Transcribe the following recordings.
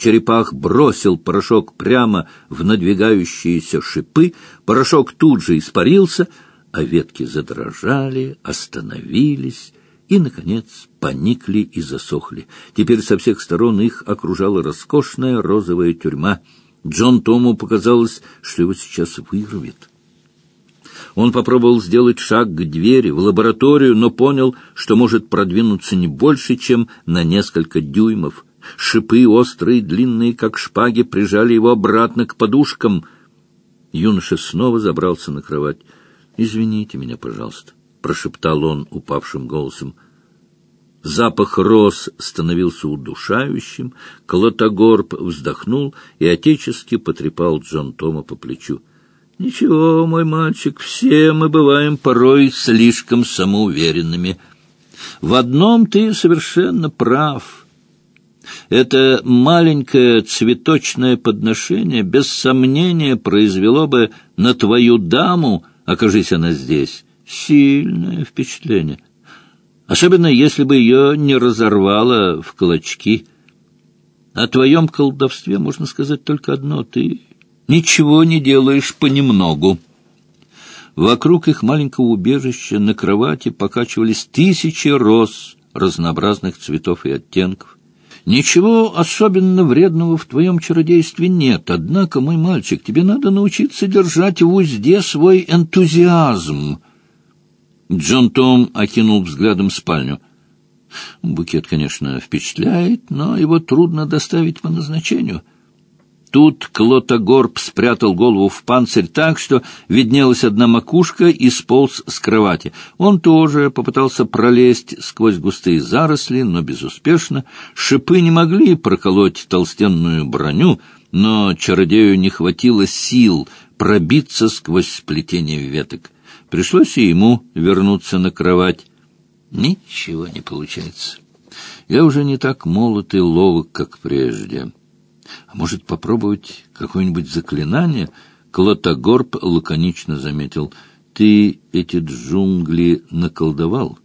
Черепах бросил порошок прямо в надвигающиеся шипы, порошок тут же испарился, а ветки задрожали, остановились и, наконец, поникли и засохли. Теперь со всех сторон их окружала роскошная розовая тюрьма. Джон Тому показалось, что его сейчас вырвет. Он попробовал сделать шаг к двери, в лабораторию, но понял, что может продвинуться не больше, чем на несколько дюймов. Шипы, острые, длинные, как шпаги, прижали его обратно к подушкам. Юноша снова забрался на кровать. «Извините меня, пожалуйста», — прошептал он упавшим голосом. Запах роз становился удушающим, Клотогорб вздохнул и отечески потрепал Джон Тома по плечу. «Ничего, мой мальчик, все мы бываем порой слишком самоуверенными. В одном ты совершенно прав. Это маленькое цветочное подношение без сомнения произвело бы на твою даму, окажись она здесь, сильное впечатление» особенно если бы ее не разорвало в клочки. О твоем колдовстве можно сказать только одно — ты ничего не делаешь понемногу. Вокруг их маленького убежища на кровати покачивались тысячи роз разнообразных цветов и оттенков. Ничего особенно вредного в твоем чародействе нет, однако, мой мальчик, тебе надо научиться держать в узде свой энтузиазм — Джон Том окинул взглядом спальню. Букет, конечно, впечатляет, но его трудно доставить по назначению. Тут Клотогорб спрятал голову в панцирь так, что виднелась одна макушка и сполз с кровати. Он тоже попытался пролезть сквозь густые заросли, но безуспешно. Шипы не могли проколоть толстенную броню, но чародею не хватило сил пробиться сквозь сплетение веток. Пришлось и ему вернуться на кровать. Ничего не получается. Я уже не так молод и ловок, как прежде. А может, попробовать какое-нибудь заклинание? Клотогорб лаконично заметил. Ты эти джунгли наколдовал?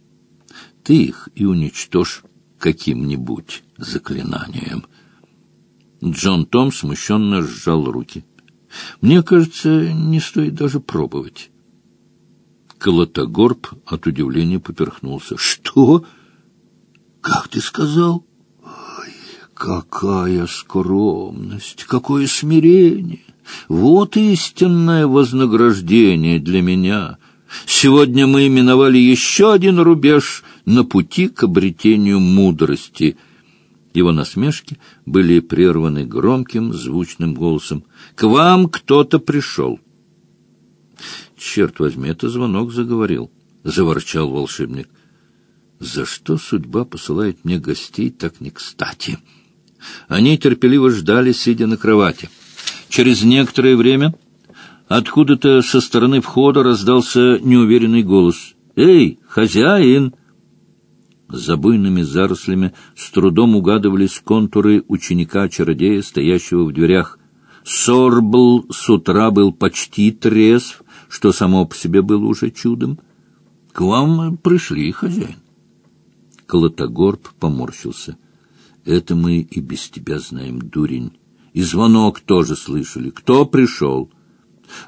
Ты их и уничтожь каким-нибудь заклинанием. Джон Том смущенно сжал руки. Мне кажется, не стоит даже пробовать. Колотогорб от удивления поперхнулся. — Что? Как ты сказал? Какая скромность, какое смирение! Вот истинное вознаграждение для меня. Сегодня мы именовали еще один рубеж на пути к обретению мудрости. Его насмешки были прерваны громким звучным голосом. «К вам кто-то пришел». Черт возьми, это звонок заговорил, — заворчал волшебник. За что судьба посылает мне гостей так не кстати? Они терпеливо ждали, сидя на кровати. Через некоторое время откуда-то со стороны входа раздался неуверенный голос. «Эй, хозяин!» За буйными зарослями с трудом угадывались контуры ученика-чародея, стоящего в дверях. Сорбл с утра был почти трезв, что само по себе было уже чудом. — К вам пришли, хозяин. Колотогорб поморщился. — Это мы и без тебя знаем, дурень. И звонок тоже слышали. Кто пришел?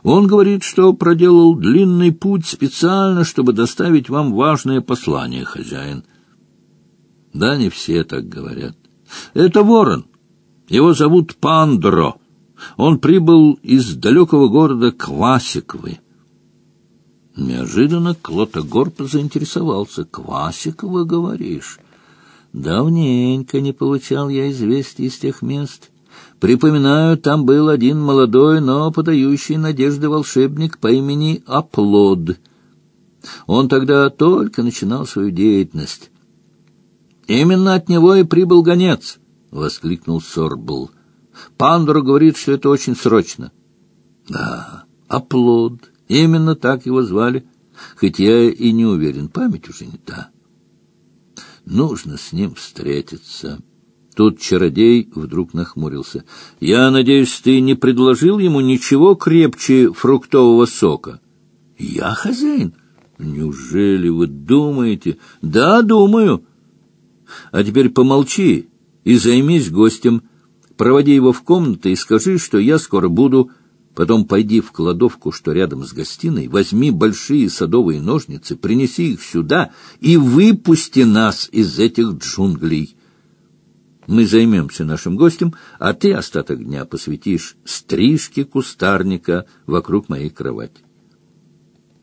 Он говорит, что проделал длинный путь специально, чтобы доставить вам важное послание, хозяин. Да, не все так говорят. Это ворон. Его зовут Пандро. Он прибыл из далекого города Квасиковы. Неожиданно Клотогорб заинтересовался. «Квасикова, говоришь?» «Давненько не получал я известий из тех мест. Припоминаю, там был один молодой, но подающий надежды волшебник по имени Аплод. Он тогда только начинал свою деятельность. «Именно от него и прибыл гонец!» — воскликнул Сорбл. «Пандор говорит, что это очень срочно». «Да, Аплод, Именно так его звали, хоть я и не уверен, память уже не та. Нужно с ним встретиться. Тут чародей вдруг нахмурился. — Я надеюсь, ты не предложил ему ничего крепче фруктового сока? — Я хозяин? Неужели вы думаете? — Да, думаю. А теперь помолчи и займись гостем. Проводи его в комнату и скажи, что я скоро буду. Потом пойди в кладовку, что рядом с гостиной, возьми большие садовые ножницы, принеси их сюда и выпусти нас из этих джунглей. Мы займемся нашим гостем, а ты остаток дня посвятишь стрижке кустарника вокруг моей кровати.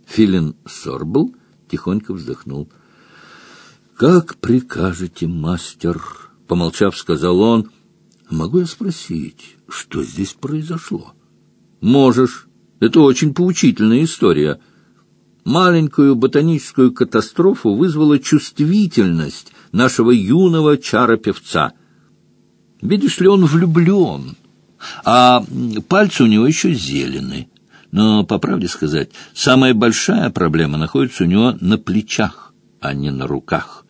Филин Сорбл тихонько вздохнул. — Как прикажете, мастер? — помолчав, сказал он. — Могу я спросить, что здесь произошло? — Можешь. Это очень поучительная история. Маленькую ботаническую катастрофу вызвала чувствительность нашего юного чара-певца. Видишь ли, он влюблен, а пальцы у него еще зеленые. Но, по правде сказать, самая большая проблема находится у него на плечах, а не на руках.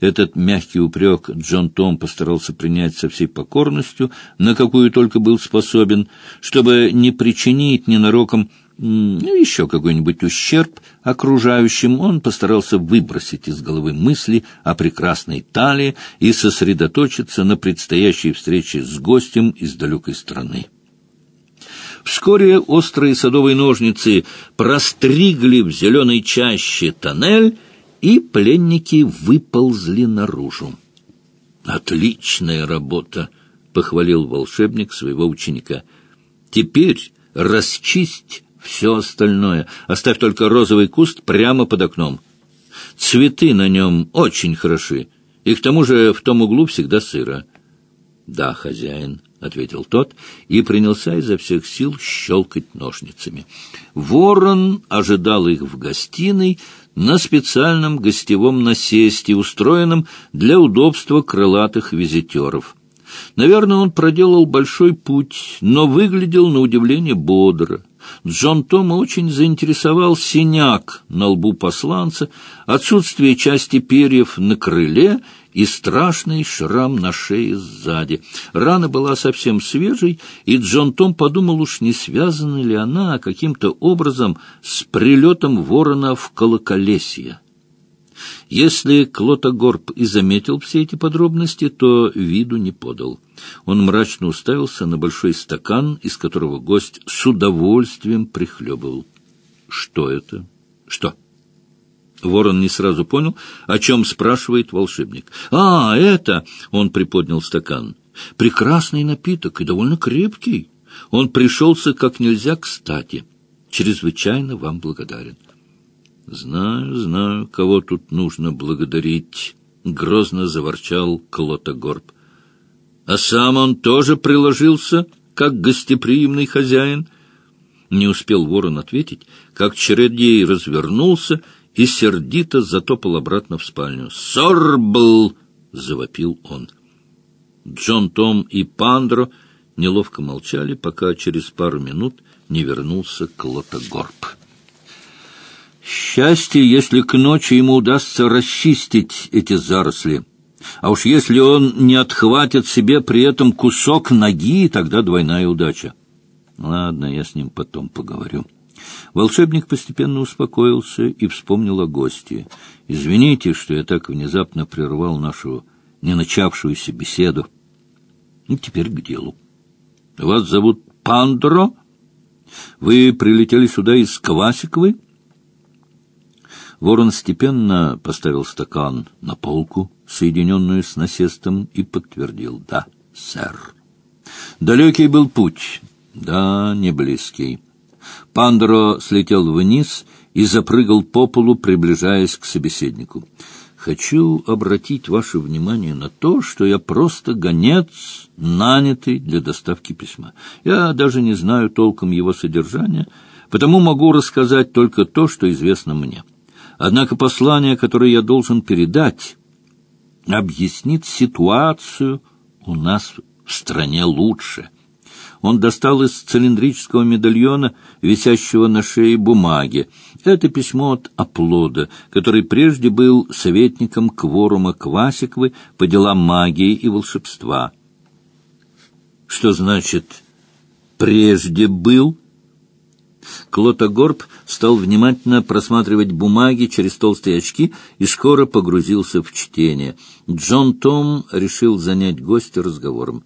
Этот мягкий упрек Джон Том постарался принять со всей покорностью, на какую только был способен, чтобы не причинить ненароком ну, еще какой-нибудь ущерб окружающим, он постарался выбросить из головы мысли о прекрасной талии и сосредоточиться на предстоящей встрече с гостем из далекой страны. Вскоре острые садовые ножницы простригли в зеленой чаще тоннель, и пленники выползли наружу. «Отличная работа!» — похвалил волшебник своего ученика. «Теперь расчисть все остальное. Оставь только розовый куст прямо под окном. Цветы на нем очень хороши, и к тому же в том углу всегда сыро». «Да, хозяин», — ответил тот и принялся изо всех сил щелкать ножницами. Ворон ожидал их в гостиной на специальном гостевом насесте, устроенном для удобства крылатых визитеров. Наверное, он проделал большой путь, но выглядел на удивление бодро. Джон Тома очень заинтересовал синяк на лбу посланца, отсутствие части перьев на крыле и страшный шрам на шее сзади. Рана была совсем свежей, и Джон Том подумал, уж не связана ли она каким-то образом с прилетом ворона в колоколесье. Если Клотогорб и заметил все эти подробности, то виду не подал. Он мрачно уставился на большой стакан, из которого гость с удовольствием прихлебывал. «Что это? Что?» Ворон не сразу понял, о чем спрашивает волшебник. «А, это...» — он приподнял стакан. «Прекрасный напиток и довольно крепкий. Он пришелся как нельзя кстати. Чрезвычайно вам благодарен». «Знаю, знаю, кого тут нужно благодарить», — грозно заворчал Клотогорб. «А сам он тоже приложился, как гостеприимный хозяин?» Не успел ворон ответить, как чародей развернулся и сердито затопал обратно в спальню. «Сорбл!» — завопил он. Джон Том и Пандро неловко молчали, пока через пару минут не вернулся Клотогорб. Счастье, если к ночи ему удастся расчистить эти заросли. А уж если он не отхватит себе при этом кусок ноги, тогда двойная удача. Ладно, я с ним потом поговорю. Волшебник постепенно успокоился и вспомнил о гости. «Извините, что я так внезапно прервал нашу не начавшуюся беседу. Ну, теперь к делу. Вас зовут Пандро? Вы прилетели сюда из Квасиковой?» Ворон степенно поставил стакан на полку, соединенную с насестом, и подтвердил «Да, сэр». Далекий был путь, да, не близкий. Пандро слетел вниз и запрыгал по полу, приближаясь к собеседнику. «Хочу обратить ваше внимание на то, что я просто гонец, нанятый для доставки письма. Я даже не знаю толком его содержания, потому могу рассказать только то, что известно мне. Однако послание, которое я должен передать, объяснит ситуацию у нас в стране лучше». Он достал из цилиндрического медальона, висящего на шее бумаги. Это письмо от Оплода, который прежде был советником кворума Квасиковы по делам магии и волшебства. Что значит «прежде был»? Клотогорб стал внимательно просматривать бумаги через толстые очки и скоро погрузился в чтение. Джон Том решил занять гостя разговором.